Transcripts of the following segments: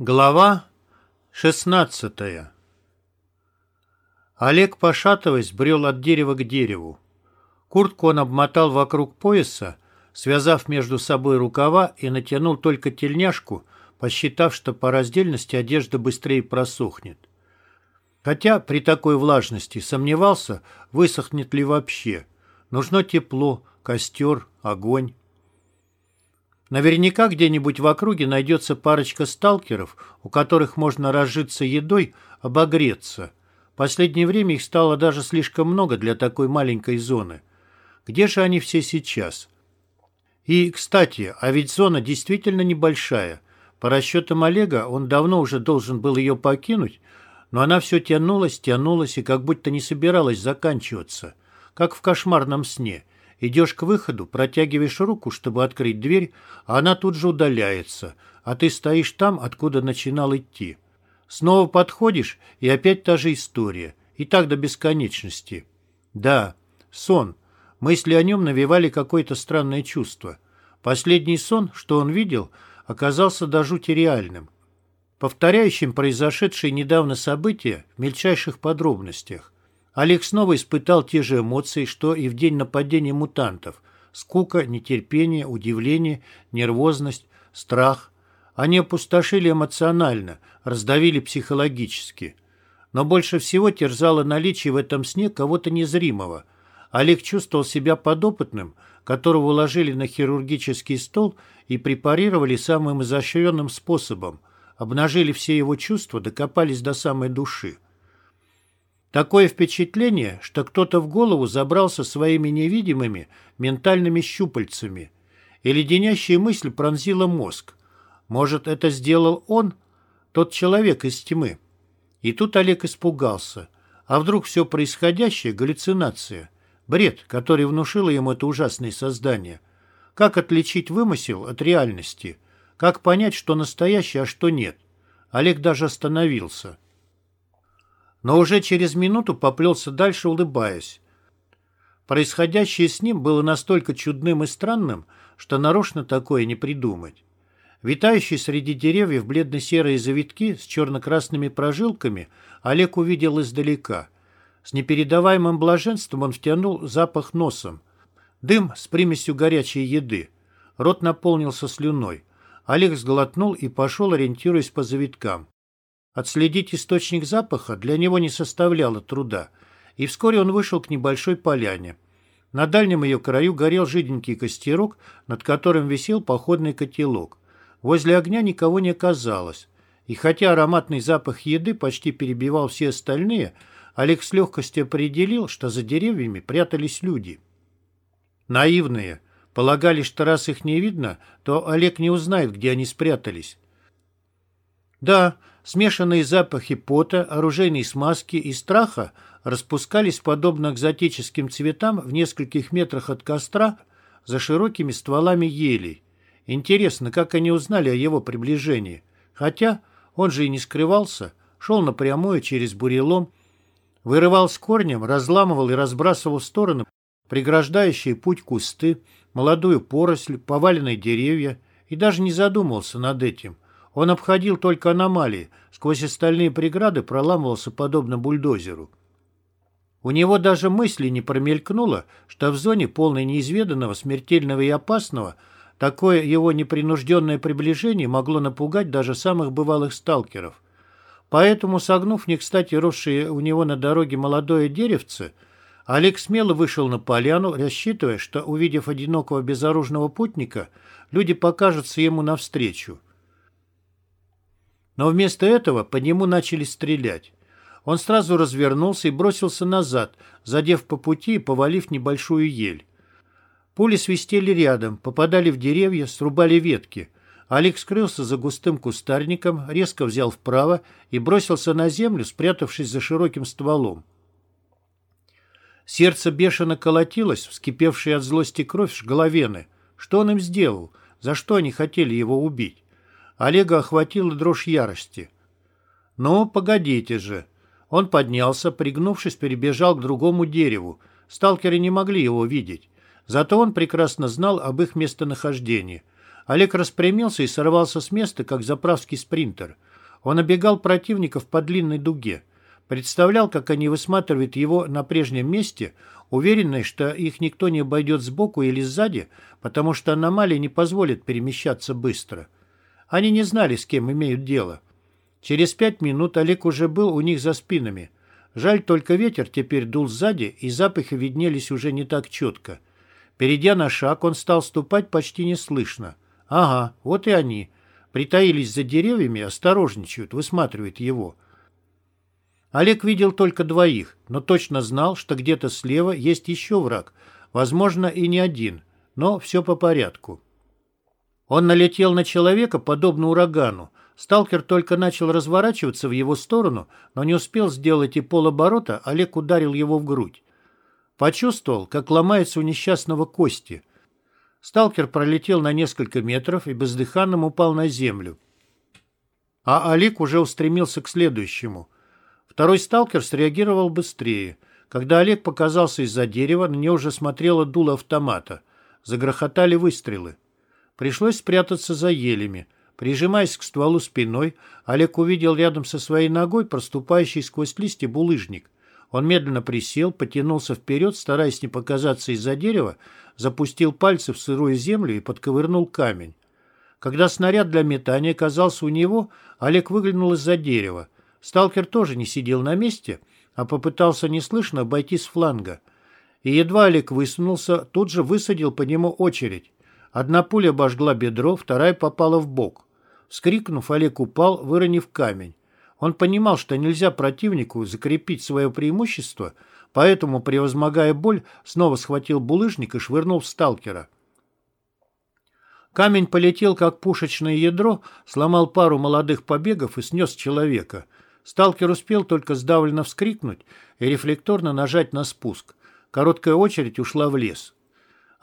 Глава 16 Олег, пошатываясь, брел от дерева к дереву. Куртку он обмотал вокруг пояса, связав между собой рукава и натянул только тельняшку, посчитав, что по раздельности одежда быстрее просохнет. Хотя при такой влажности сомневался, высохнет ли вообще. Нужно тепло, костер, огонь. Наверняка где-нибудь в округе найдется парочка сталкеров, у которых можно разжиться едой, обогреться. В последнее время их стало даже слишком много для такой маленькой зоны. Где же они все сейчас? И, кстати, а ведь зона действительно небольшая. По расчетам Олега, он давно уже должен был ее покинуть, но она все тянулась, тянулась и как будто не собиралась заканчиваться, как в кошмарном сне – Идешь к выходу, протягиваешь руку, чтобы открыть дверь, а она тут же удаляется, а ты стоишь там, откуда начинал идти. Снова подходишь, и опять та же история. И так до бесконечности. Да, сон. Мысли о нем навевали какое-то странное чувство. Последний сон, что он видел, оказался до жути реальным. Повторяющим произошедшие недавно события в мельчайших подробностях. Олег снова испытал те же эмоции, что и в день нападения мутантов. Скука, нетерпение, удивление, нервозность, страх. Они опустошили эмоционально, раздавили психологически. Но больше всего терзало наличие в этом сне кого-то незримого. Олег чувствовал себя подопытным, которого уложили на хирургический стол и препарировали самым изощренным способом. Обнажили все его чувства, докопались до самой души. Такое впечатление, что кто-то в голову забрался своими невидимыми ментальными щупальцами, и леденящая мысль пронзила мозг. Может, это сделал он, тот человек из тьмы? И тут Олег испугался. А вдруг все происходящее — галлюцинация? Бред, который внушило ему это ужасное создание. Как отличить вымысел от реальности? Как понять, что настоящее, а что нет? Олег даже остановился но уже через минуту поплелся дальше, улыбаясь. Происходящее с ним было настолько чудным и странным, что нарочно такое не придумать. Витающие среди деревьев бледно-серые завитки с черно-красными прожилками Олег увидел издалека. С непередаваемым блаженством он втянул запах носом. Дым с примесью горячей еды. Рот наполнился слюной. Олег сглотнул и пошел, ориентируясь по завиткам. Отследить источник запаха для него не составляло труда, и вскоре он вышел к небольшой поляне. На дальнем ее краю горел жиденький костерок, над которым висел походный котелок. Возле огня никого не оказалось, и хотя ароматный запах еды почти перебивал все остальные, Олег с легкостью определил, что за деревьями прятались люди. Наивные. Полагали, что раз их не видно, то Олег не узнает, где они спрятались. Да, Смешанные запахи пота, оружейной смазки и страха распускались подобно экзотическим цветам в нескольких метрах от костра за широкими стволами елей. Интересно, как они узнали о его приближении. Хотя он же и не скрывался, шел напрямую через бурелом, вырывал с корнем, разламывал и разбрасывал в стороны преграждающие путь кусты, молодую поросль, поваленные деревья, и даже не задумывался над этим. Он обходил только аномалии, сквозь остальные преграды проламывался подобно бульдозеру. У него даже мысли не промелькнуло, что в зоне полной неизведанного, смертельного и опасного такое его непринужденное приближение могло напугать даже самых бывалых сталкеров. Поэтому, согнув не кстати росшее у него на дороге молодое деревце, Олег смело вышел на поляну, рассчитывая, что, увидев одинокого безоружного путника, люди покажутся ему навстречу. Но вместо этого по нему начали стрелять. Он сразу развернулся и бросился назад, задев по пути и повалив небольшую ель. Пули свистели рядом, попадали в деревья, срубали ветки. Олег скрылся за густым кустарником, резко взял вправо и бросился на землю, спрятавшись за широким стволом. Сердце бешено колотилось, вскипевшая от злости кровь жгла вены. Что он им сделал? За что они хотели его убить? Олега охватила дрожь ярости. «Ну, погодите же». Он поднялся, пригнувшись, перебежал к другому дереву. Сталкеры не могли его видеть. Зато он прекрасно знал об их местонахождении. Олег распрямился и сорвался с места, как заправский спринтер. Он обегал противников по длинной дуге. Представлял, как они высматривают его на прежнем месте, уверенный, что их никто не обойдет сбоку или сзади, потому что аномалии не позволят перемещаться быстро. Они не знали, с кем имеют дело. Через пять минут Олег уже был у них за спинами. Жаль, только ветер теперь дул сзади, и запахи виднелись уже не так четко. Перейдя на шаг, он стал ступать почти неслышно. Ага, вот и они. Притаились за деревьями, осторожничают, высматривают его. Олег видел только двоих, но точно знал, что где-то слева есть еще враг. Возможно, и не один, но все по порядку. Он налетел на человека, подобно урагану. Сталкер только начал разворачиваться в его сторону, но не успел сделать и полоборота, Олег ударил его в грудь. Почувствовал, как ломается у несчастного кости – Сталкер пролетел на несколько метров и бездыханным упал на землю. А Алик уже устремился к следующему. Второй сталкер среагировал быстрее. Когда Олег показался из-за дерева, на него уже смотрело дуло автомата. Загрохотали выстрелы. Пришлось спрятаться за елями. Прижимаясь к стволу спиной, Олег увидел рядом со своей ногой проступающий сквозь листья булыжник. Он медленно присел, потянулся вперед, стараясь не показаться из-за дерева, запустил пальцы в сырую землю и подковырнул камень. Когда снаряд для метания оказался у него, Олег выглянул из-за дерева. Сталкер тоже не сидел на месте, а попытался неслышно обойти с фланга. И едва Олег высунулся, тут же высадил по нему очередь. Одна пуля обожгла бедро, вторая попала в бок. Вскрикнув, Олег упал, выронив камень. Он понимал, что нельзя противнику закрепить свое преимущество, поэтому, превозмогая боль, снова схватил булыжник и швырнул в сталкера. Камень полетел, как пушечное ядро, сломал пару молодых побегов и снес человека. Сталкер успел только сдавленно вскрикнуть и рефлекторно нажать на спуск. Короткая очередь ушла в лес.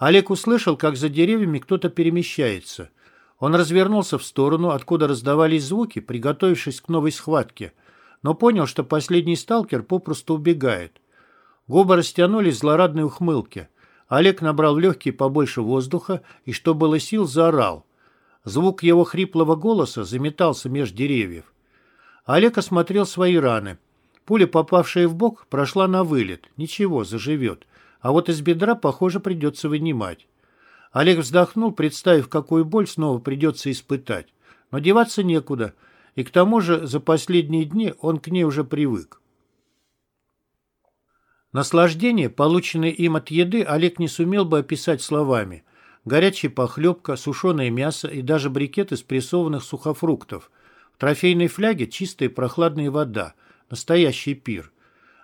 Олег услышал, как за деревьями кто-то перемещается – он развернулся в сторону, откуда раздавались звуки, приготовившись к новой схватке, но понял, что последний сталкер попросту убегает. Губы растянулись в злорадной ухмылке. Олег набрал в легкие побольше воздуха и, что было сил, заорал. Звук его хриплого голоса заметался меж деревьев. Олег осмотрел свои раны. Пуля, попавшая в бок, прошла на вылет. Ничего, заживет. А вот из бедра, похоже, придется вынимать. Олег вздохнул, представив, какую боль снова придется испытать. Но деваться некуда, и к тому же за последние дни он к ней уже привык. Наслаждение, полученное им от еды, Олег не сумел бы описать словами. Горячая похлебка, сушеное мясо и даже брикет из прессованных сухофруктов. В трофейной фляге чистая прохладная вода. Настоящий пир.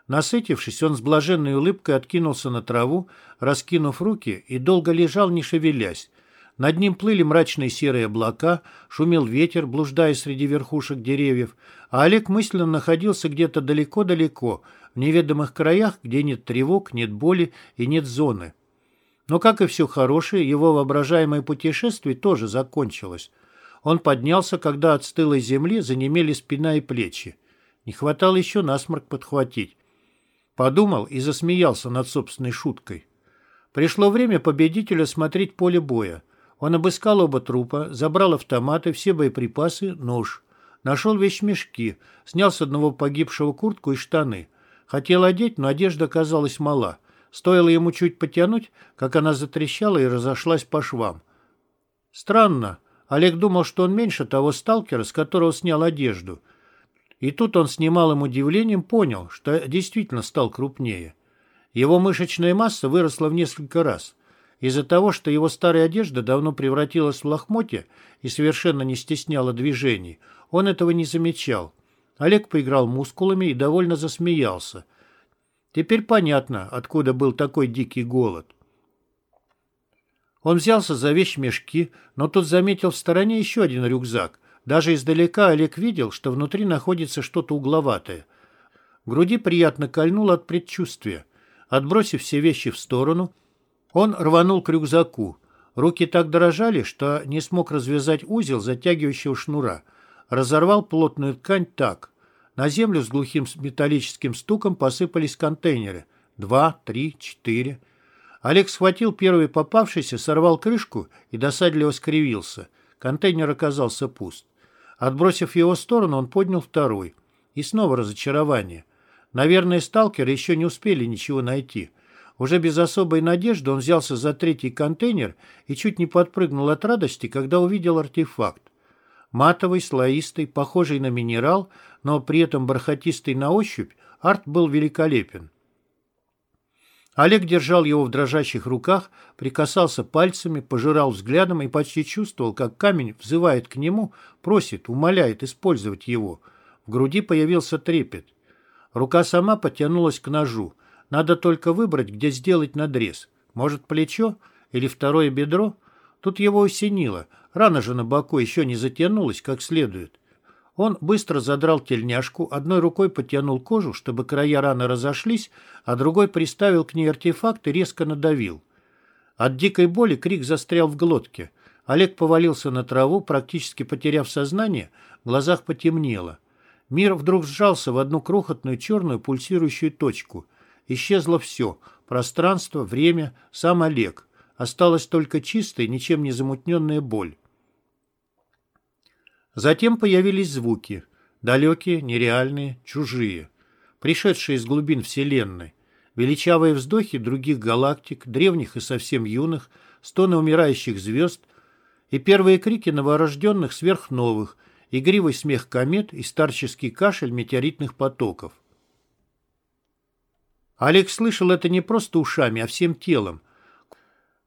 Насытившись, он с блаженной улыбкой откинулся на траву, раскинув руки, и долго лежал, не шевелясь. Над ним плыли мрачные серые облака, шумел ветер, блуждая среди верхушек деревьев, а Олег мысленно находился где-то далеко-далеко, в неведомых краях, где нет тревог, нет боли и нет зоны. Но, как и все хорошее, его воображаемое путешествие тоже закончилось. Он поднялся, когда от стылой земли занемели спина и плечи. Не хватало еще насморк подхватить. Подумал и засмеялся над собственной шуткой. Пришло время победителя смотреть поле боя. Он обыскал оба трупа, забрал автоматы, все боеприпасы, нож. Нашел вещмешки, снял с одного погибшего куртку и штаны. Хотел одеть, но одежда оказалась мала. Стоило ему чуть потянуть, как она затрещала и разошлась по швам. Странно. Олег думал, что он меньше того сталкера, с которого снял одежду – и тут он с немалым удивлением понял, что действительно стал крупнее. Его мышечная масса выросла в несколько раз. Из-за того, что его старая одежда давно превратилась в лохмотья и совершенно не стесняла движений, он этого не замечал. Олег поиграл мускулами и довольно засмеялся. Теперь понятно, откуда был такой дикий голод. Он взялся за вещмешки, но тут заметил в стороне еще один рюкзак – даже издалека Олег видел, что внутри находится что-то угловатое. Груди приятно кольнуло от предчувствия. Отбросив все вещи в сторону, он рванул к рюкзаку. Руки так дрожали, что не смог развязать узел затягивающего шнура. Разорвал плотную ткань так. На землю с глухим металлическим стуком посыпались контейнеры. Два, три, четыре. Олег схватил первый попавшийся, сорвал крышку и досадливо скривился. Контейнер оказался пуст. Отбросив его в сторону, он поднял второй. И снова разочарование. Наверное, сталкеры еще не успели ничего найти. Уже без особой надежды он взялся за третий контейнер и чуть не подпрыгнул от радости, когда увидел артефакт. Матовый, слоистый, похожий на минерал, но при этом бархатистый на ощупь, арт был великолепен. Олег держал его в дрожащих руках, прикасался пальцами, пожирал взглядом и почти чувствовал, как камень взывает к нему, просит, умоляет использовать его. В груди появился трепет. Рука сама потянулась к ножу. Надо только выбрать, где сделать надрез. Может, плечо или второе бедро? Тут его осенило. Рана же на боку еще не затянулась как следует. Он быстро задрал тельняшку, одной рукой потянул кожу, чтобы края раны разошлись, а другой приставил к ней артефакт и резко надавил. От дикой боли крик застрял в глотке. Олег повалился на траву, практически потеряв сознание, в глазах потемнело. Мир вдруг сжался в одну крохотную черную пульсирующую точку. Исчезло все — пространство, время, сам Олег. Осталась только чистая, ничем не замутненная боль. Затем появились звуки. Далекие, нереальные, чужие. Пришедшие из глубин Вселенной. Величавые вздохи других галактик, древних и совсем юных, стоны умирающих звезд и первые крики новорожденных сверхновых, игривый смех комет и старческий кашель метеоритных потоков. Олег слышал это не просто ушами, а всем телом.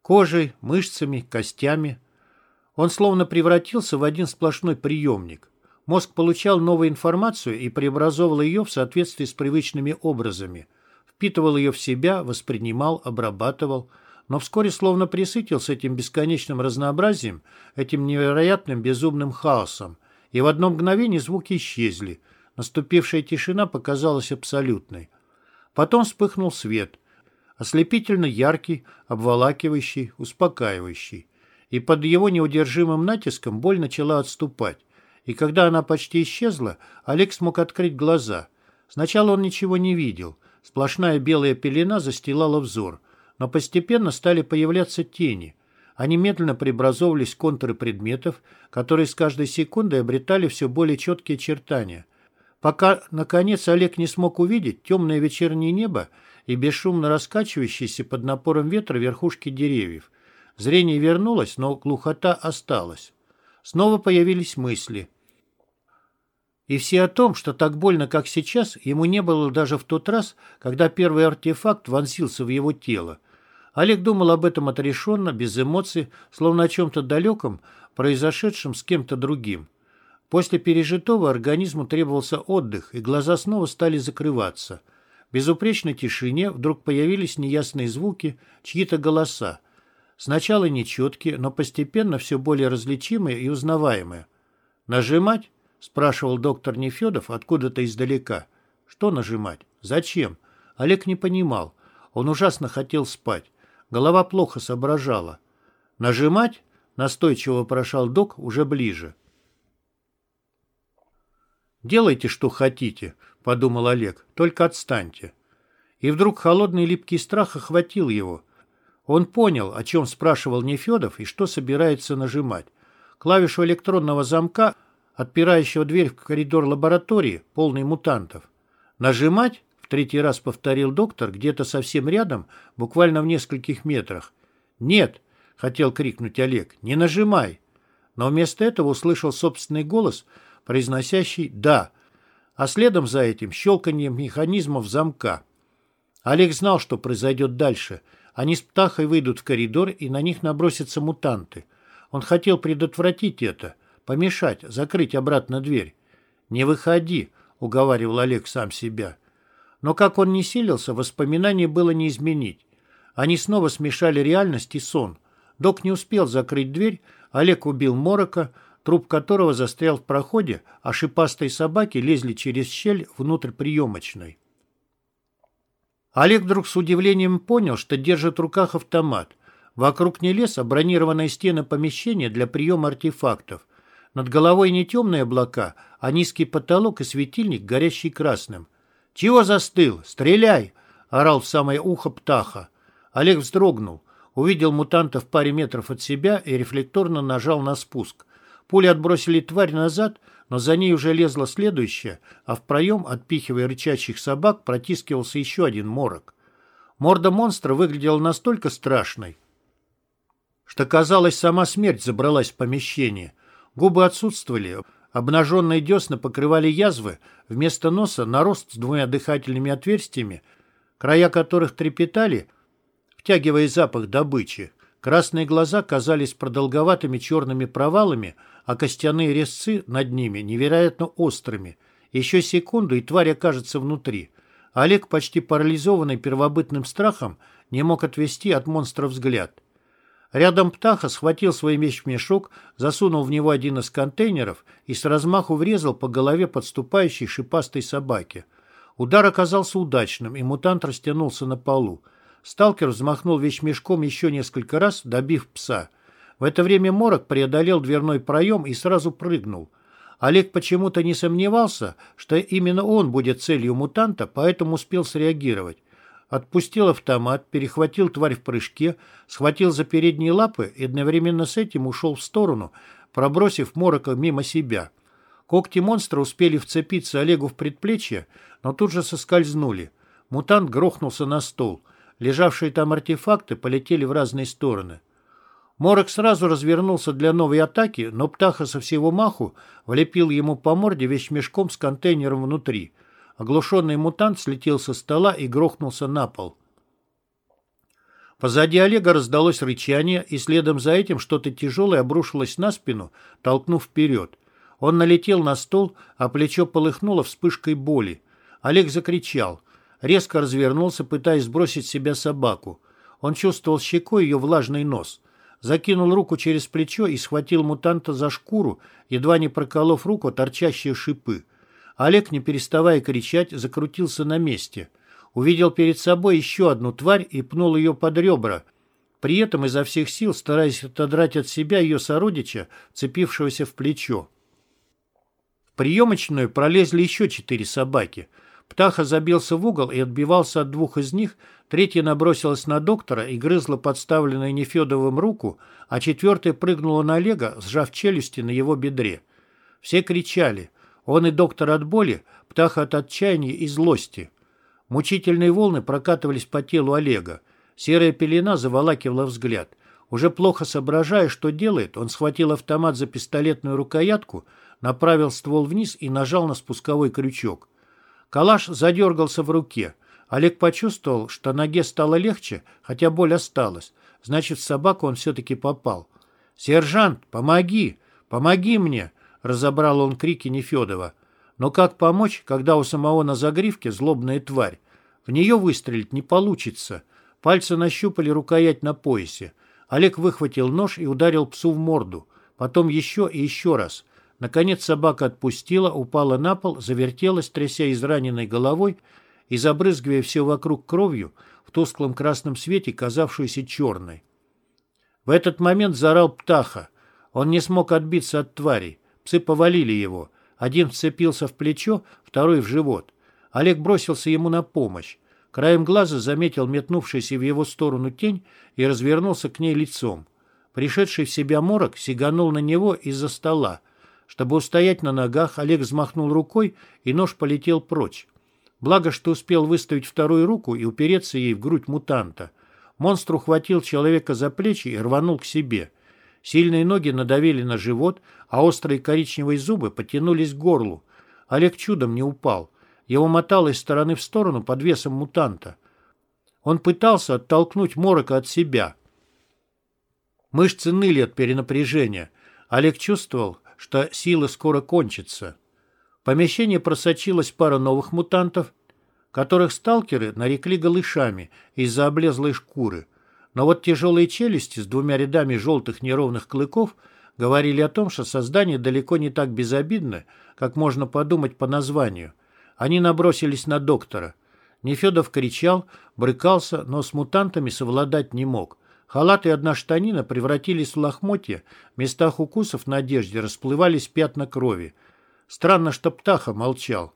Кожей, мышцами, костями – он словно превратился в один сплошной приемник. Мозг получал новую информацию и преобразовывал ее в соответствии с привычными образами. Впитывал ее в себя, воспринимал, обрабатывал, но вскоре словно присытился этим бесконечным разнообразием, этим невероятным безумным хаосом, и в одно мгновение звуки исчезли. Наступившая тишина показалась абсолютной. Потом вспыхнул свет, ослепительно яркий, обволакивающий, успокаивающий и под его неудержимым натиском боль начала отступать. И когда она почти исчезла, Олег смог открыть глаза. Сначала он ничего не видел. Сплошная белая пелена застилала взор. Но постепенно стали появляться тени. Они медленно преобразовывались в контуры предметов, которые с каждой секундой обретали все более четкие очертания. Пока, наконец, Олег не смог увидеть темное вечернее небо и бесшумно раскачивающиеся под напором ветра верхушки деревьев – Зрение вернулось, но глухота осталась. Снова появились мысли. И все о том, что так больно, как сейчас, ему не было даже в тот раз, когда первый артефакт вонзился в его тело. Олег думал об этом отрешенно, без эмоций, словно о чем-то далеком, произошедшем с кем-то другим. После пережитого организму требовался отдых, и глаза снова стали закрываться. В безупречной тишине вдруг появились неясные звуки, чьи-то голоса. Сначала нечеткие, но постепенно все более различимые и узнаваемые. «Нажимать?» – спрашивал доктор Нефедов откуда-то издалека. «Что нажимать? Зачем?» Олег не понимал. Он ужасно хотел спать. Голова плохо соображала. «Нажимать?» – настойчиво прошал док уже ближе. «Делайте, что хотите», – подумал Олег, – «только отстаньте». И вдруг холодный липкий страх охватил его – он понял, о чем спрашивал Нефедов и что собирается нажимать. Клавишу электронного замка, отпирающего дверь в коридор лаборатории, полный мутантов. «Нажимать?» — в третий раз повторил доктор, где-то совсем рядом, буквально в нескольких метрах. «Нет!» — хотел крикнуть Олег. «Не нажимай!» Но вместо этого услышал собственный голос, произносящий «да», а следом за этим щелканье механизмов замка. Олег знал, что произойдет дальше — они с птахой выйдут в коридор, и на них набросятся мутанты. Он хотел предотвратить это, помешать, закрыть обратно дверь. «Не выходи», — уговаривал Олег сам себя. Но как он не силился, воспоминаний было не изменить. Они снова смешали реальность и сон. Док не успел закрыть дверь, Олег убил Морока, труп которого застрял в проходе, а шипастые собаки лезли через щель внутрь приемочной. Олег вдруг с удивлением понял, что держит в руках автомат. Вокруг не лес, а бронированная стена помещения для приема артефактов. Над головой не темные облака, а низкий потолок и светильник, горящий красным. «Чего застыл? Стреляй!» — орал в самое ухо птаха. Олег вздрогнул, увидел мутанта в паре метров от себя и рефлекторно нажал на спуск. Пули отбросили тварь назад, но за ней уже лезла следующая, а в проем, отпихивая рычащих собак, протискивался еще один морок. Морда монстра выглядела настолько страшной, что, казалось, сама смерть забралась в помещение. Губы отсутствовали, обнаженные десны покрывали язвы, вместо носа нарост с двумя дыхательными отверстиями, края которых трепетали, втягивая запах добычи. Красные глаза казались продолговатыми черными провалами, а костяные резцы над ними невероятно острыми. Еще секунду, и тварь окажется внутри. Олег, почти парализованный первобытным страхом, не мог отвести от монстра взгляд. Рядом Птаха схватил свой меч-мешок, засунул в него один из контейнеров и с размаху врезал по голове подступающей шипастой собаки. Удар оказался удачным, и мутант растянулся на полу. Сталкер взмахнул вещмешком еще несколько раз, добив пса. В это время Морок преодолел дверной проем и сразу прыгнул. Олег почему-то не сомневался, что именно он будет целью мутанта, поэтому успел среагировать. Отпустил автомат, перехватил тварь в прыжке, схватил за передние лапы и одновременно с этим ушел в сторону, пробросив Морока мимо себя. Когти монстра успели вцепиться Олегу в предплечье, но тут же соскользнули. Мутант грохнулся на стол. Лежавшие там артефакты полетели в разные стороны. Морок сразу развернулся для новой атаки, но Птаха со всего маху влепил ему по морде весь мешком с контейнером внутри. Оглушенный мутант слетел со стола и грохнулся на пол. Позади Олега раздалось рычание, и следом за этим что-то тяжелое обрушилось на спину, толкнув вперед. Он налетел на стол, а плечо полыхнуло вспышкой боли. Олег закричал. Резко развернулся, пытаясь сбросить с себя собаку. Он чувствовал щекой ее влажный нос. Закинул руку через плечо и схватил мутанта за шкуру, едва не проколов руку торчащие шипы. Олег, не переставая кричать, закрутился на месте. Увидел перед собой еще одну тварь и пнул ее под ребра, при этом изо всех сил стараясь отодрать от себя ее сородича, цепившегося в плечо. В приемочную пролезли еще четыре собаки. Птаха забился в угол и отбивался от двух из них, третья набросилась на доктора и грызла подставленную Нефедовым руку, а четвертая прыгнула на Олега, сжав челюсти на его бедре. Все кричали — он и доктор от боли, птаха от отчаяния и злости. Мучительные волны прокатывались по телу Олега. Серая пелена заволакивала взгляд. Уже плохо соображая, что делает, он схватил автомат за пистолетную рукоятку, направил ствол вниз и нажал на спусковой крючок. Калаш задергался в руке. Олег почувствовал, что ноге стало легче, хотя боль осталась. Значит, в собаку он все-таки попал. «Сержант, помоги! Помоги мне!» разобрал он крики Нефедова. Но как помочь, когда у самого на загривке злобная тварь? В нее выстрелить не получится. Пальцы нащупали рукоять на поясе. Олег выхватил нож и ударил псу в морду. Потом еще и еще раз. Наконец собака отпустила, упала на пол, завертелась, тряся израненной головой и забрызгивая все вокруг кровью, в тусклом красном свете, казавшуюся черной. В этот момент заорал птаха. Он не смог отбиться от тварей. Псы повалили его. Один вцепился в плечо, второй в живот. Олег бросился ему на помощь. Краем глаза заметил метнувшийся в его сторону тень и развернулся к ней лицом. Пришедший в себя морок сиганул на него из-за стола. Чтобы устоять на ногах, Олег взмахнул рукой, и нож полетел прочь. Благо, что успел выставить вторую руку и упереться ей в грудь мутанта. Монстр ухватил человека за плечи и рванул к себе. Сильные ноги надавили на живот, а острые коричневые зубы потянулись к горлу. Олег чудом не упал. Его мотало из стороны в сторону под весом мутанта. Он пытался оттолкнуть Морока от себя. Мышцы ныли от перенапряжения. Олег чувствовал, что силы скоро кончатся. Помещение просочилась пара новых мутантов, которых сталкеры нарекли голышами из-за облезлой шкуры. Но вот тяжелые челюсти с двумя рядами желтых неровных клыков говорили о том, что создание далеко не так безобидно, как можно подумать по названию. Они набросились на доктора. Нефедов кричал, брыкался, но с мутантами совладать не мог. Халат и одна штанина превратились в лохмотья, в местах укусов на одежде расплывались пятна крови. Странно, что Птаха молчал.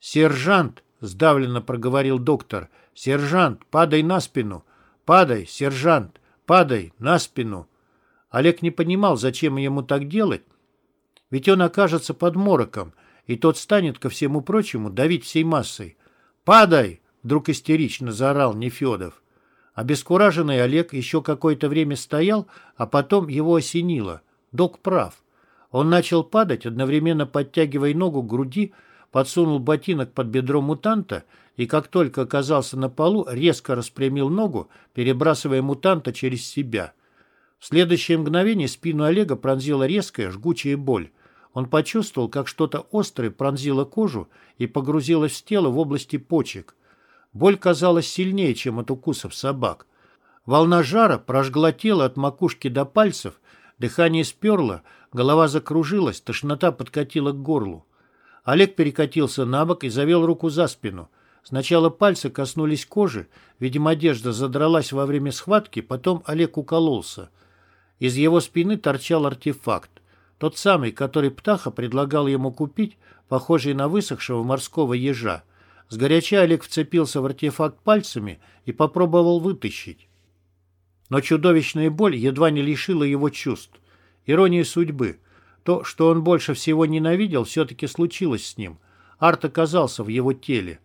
«Сержант, — сдавленно проговорил доктор. «Сержант, падай на спину! Падай, сержант! Падай на спину!» Олег не понимал, зачем ему так делать, ведь он окажется под мороком, и тот станет, ко всему прочему, давить всей массой. «Падай!» — вдруг истерично заорал Нефедов. Обескураженный Олег еще какое-то время стоял, а потом его осенило. Док прав. Он начал падать, одновременно подтягивая ногу к груди, подсунул ботинок под бедро мутанта и, как только оказался на полу, резко распрямил ногу, перебрасывая мутанта через себя. В следующее мгновение спину Олега пронзила резкая, жгучая боль. Он почувствовал, как что-то острое пронзило кожу и погрузилось в тело в области почек. Боль казалась сильнее, чем от укусов собак. Волна жара прожгла тело от макушки до пальцев, дыхание сперло, голова закружилась, тошнота подкатила к горлу. Олег перекатился на бок и завел руку за спину. Сначала пальцы коснулись кожи, видимо, одежда задралась во время схватки, потом Олег укололся. Из его спины торчал артефакт. Тот самый, который Птаха предлагал ему купить, похожий на высохшего морского ежа. Сгоряча Олег вцепился в артефакт пальцами и попробовал вытащить. Но чудовищная боль едва не лишила его чувств. Ирония судьбы. То, что он больше всего ненавидел, все-таки случилось с ним. Арт оказался в его теле.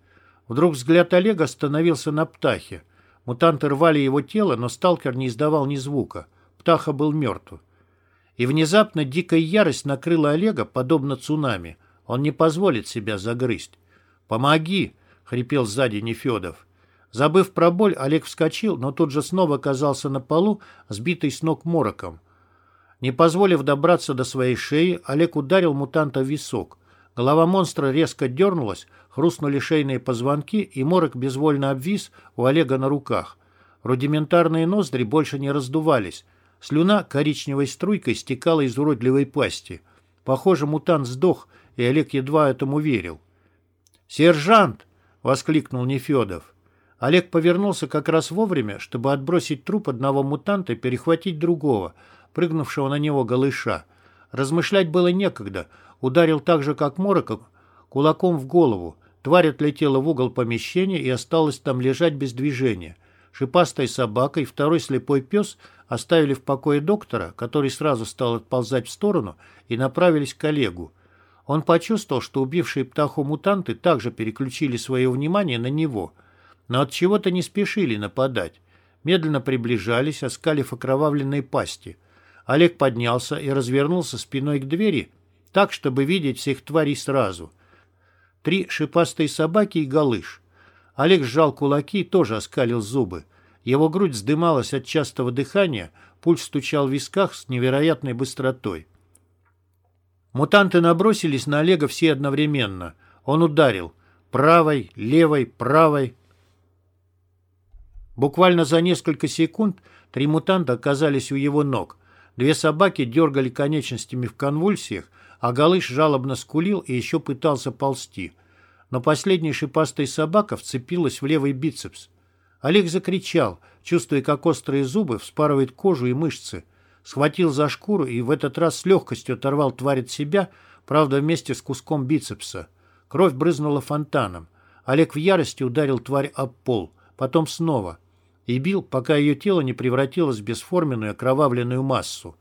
Вдруг взгляд Олега остановился на птахе. Мутанты рвали его тело, но сталкер не издавал ни звука. Птаха был мертв. И внезапно дикая ярость накрыла Олега, подобно цунами. Он не позволит себя загрызть. «Помоги!» — хрипел сзади Нефедов. Забыв про боль, Олег вскочил, но тут же снова оказался на полу, сбитый с ног мороком. Не позволив добраться до своей шеи, Олег ударил мутанта в висок. Голова монстра резко дернулась, хрустнули шейные позвонки, и морок безвольно обвис у Олега на руках. Рудиментарные ноздри больше не раздувались. Слюна коричневой струйкой стекала из уродливой пасти. Похоже, мутант сдох, и Олег едва этому верил. «Сержант!» — воскликнул Нефедов. Олег повернулся как раз вовремя, чтобы отбросить труп одного мутанта и перехватить другого, прыгнувшего на него голыша. Размышлять было некогда. Ударил так же, как Мороков, кулаком в голову. Тварь отлетела в угол помещения и осталась там лежать без движения. Шипастой собакой второй слепой пес оставили в покое доктора, который сразу стал отползать в сторону, и направились к Олегу. Он почувствовал, что убившие птаху мутанты также переключили свое внимание на него, но от чего-то не спешили нападать. Медленно приближались, оскалив окровавленные пасти. Олег поднялся и развернулся спиной к двери, так, чтобы видеть всех тварей сразу. Три шипастые собаки и галыш. Олег сжал кулаки и тоже оскалил зубы. Его грудь вздымалась от частого дыхания, пульс стучал в висках с невероятной быстротой. Мутанты набросились на Олега все одновременно. Он ударил. Правой, левой, правой. Буквально за несколько секунд три мутанта оказались у его ног. Две собаки дергали конечностями в конвульсиях, а Галыш жалобно скулил и еще пытался ползти. Но последняя шипастая собака вцепилась в левый бицепс. Олег закричал, чувствуя, как острые зубы вспарывают кожу и мышцы схватил за шкуру и в этот раз с легкостью оторвал тварь от себя, правда, вместе с куском бицепса. Кровь брызнула фонтаном. Олег в ярости ударил тварь об пол, потом снова. И бил, пока ее тело не превратилось в бесформенную окровавленную массу.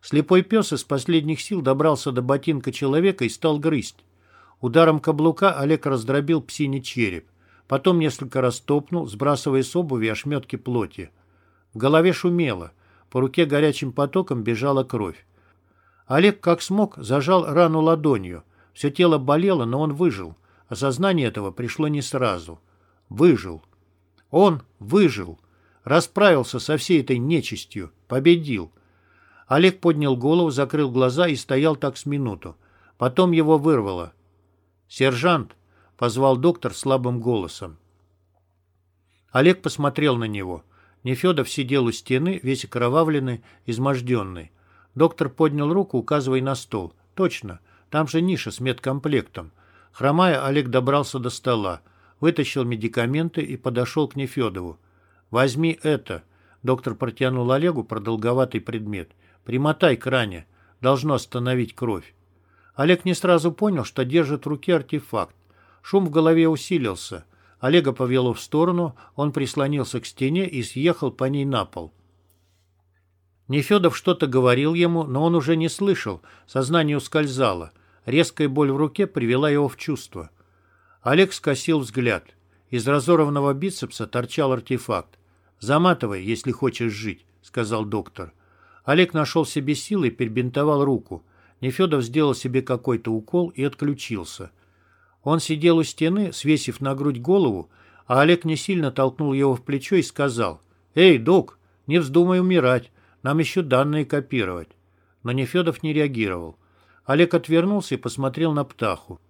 Слепой пес из последних сил добрался до ботинка человека и стал грызть. Ударом каблука Олег раздробил псиний череп. Потом несколько раз топнул, сбрасывая с обуви ошметки плоти. В голове шумело — по руке горячим потоком бежала кровь. Олег, как смог, зажал рану ладонью. Все тело болело, но он выжил. Осознание этого пришло не сразу. Выжил. Он выжил. Расправился со всей этой нечистью. Победил. Олег поднял голову, закрыл глаза и стоял так с минуту. Потом его вырвало. «Сержант!» — позвал доктор слабым голосом. Олег посмотрел на него. Нефедов сидел у стены, весь окровавленный, изможденный. Доктор поднял руку, указывая на стол. «Точно, там же ниша с медкомплектом». Хромая, Олег добрался до стола, вытащил медикаменты и подошел к Нефедову. «Возьми это». Доктор протянул Олегу продолговатый предмет. «Примотай к ране. Должно остановить кровь». Олег не сразу понял, что держит в руке артефакт. Шум в голове усилился. Олега повело в сторону, он прислонился к стене и съехал по ней на пол. Нефедов что-то говорил ему, но он уже не слышал, сознание ускользало. Резкая боль в руке привела его в чувство. Олег скосил взгляд. Из разорванного бицепса торчал артефакт. «Заматывай, если хочешь жить», — сказал доктор. Олег нашел себе силы и перебинтовал руку. Нефедов сделал себе какой-то укол и отключился. Он сидел у стены, свесив на грудь голову, а Олег не сильно толкнул его в плечо и сказал, «Эй, док, не вздумай умирать, нам еще данные копировать». Но Нефедов не реагировал. Олег отвернулся и посмотрел на птаху.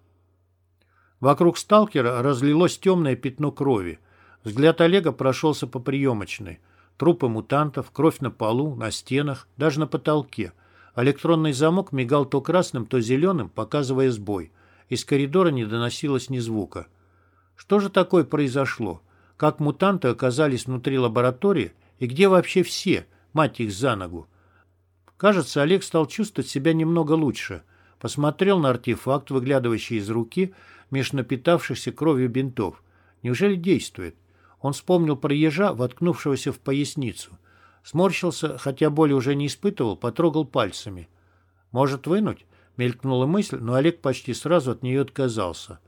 Вокруг сталкера разлилось темное пятно крови. Взгляд Олега прошелся по приемочной. Трупы мутантов, кровь на полу, на стенах, даже на потолке. Электронный замок мигал то красным, то зеленым, показывая сбой. Из коридора не доносилось ни звука. Что же такое произошло? Как мутанты оказались внутри лаборатории? И где вообще все? Мать их за ногу. Кажется, Олег стал чувствовать себя немного лучше. Посмотрел на артефакт, выглядывающий из руки, меж напитавшихся кровью бинтов. Неужели действует? Он вспомнил про ежа, воткнувшегося в поясницу. Сморщился, хотя боли уже не испытывал, потрогал пальцами. «Может, вынуть?» — мелькнула мысль, но Олег почти сразу от нее отказался.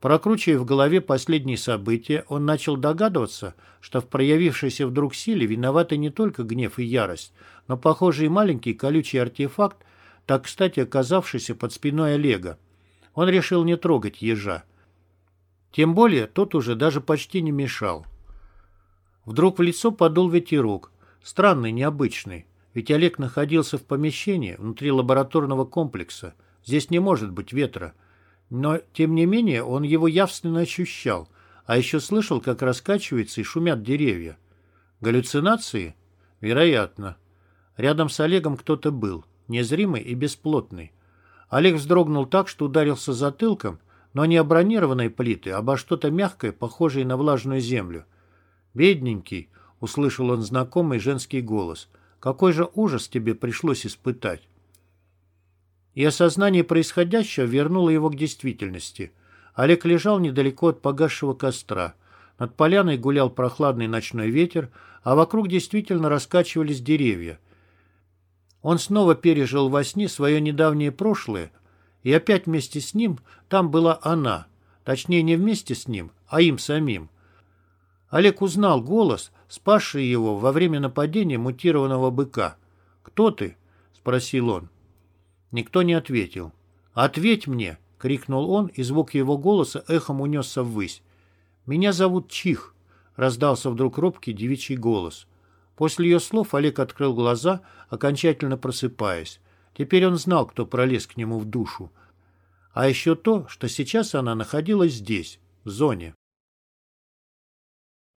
Прокручивая в голове последние события, он начал догадываться, что в проявившейся вдруг силе виноваты не только гнев и ярость, но, похоже, и маленький колючий артефакт, так, кстати, оказавшийся под спиной Олега. Он решил не трогать ежа. Тем более тот уже даже почти не мешал. Вдруг в лицо подул ветерок. Странный, необычный. Ведь Олег находился в помещении внутри лабораторного комплекса. Здесь не может быть ветра. Но, тем не менее, он его явственно ощущал, а еще слышал, как раскачиваются и шумят деревья. Галлюцинации? Вероятно. Рядом с Олегом кто-то был, незримый и бесплотный. Олег вздрогнул так, что ударился затылком, но не о бронированные плиты, а обо что-то мягкое, похожее на влажную землю. «Бедненький», — услышал он знакомый женский голос, — «какой же ужас тебе пришлось испытать». И осознание происходящего вернуло его к действительности. Олег лежал недалеко от погасшего костра. Над поляной гулял прохладный ночной ветер, а вокруг действительно раскачивались деревья — он снова пережил во сне свое недавнее прошлое, и опять вместе с ним там была она, точнее не вместе с ним, а им самим. Олег узнал голос, спасший его во время нападения мутированного быка. «Кто ты?» — спросил он. Никто не ответил. «Ответь мне!» — крикнул он, и звук его голоса эхом унесся ввысь. «Меня зовут Чих», — раздался вдруг робкий девичий голос. После ее слов Олег открыл глаза, окончательно просыпаясь. Теперь он знал, кто пролез к нему в душу. А еще то, что сейчас она находилась здесь, в зоне.